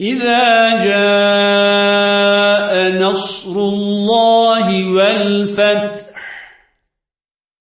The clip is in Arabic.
إذا جاء نصر الله والفتح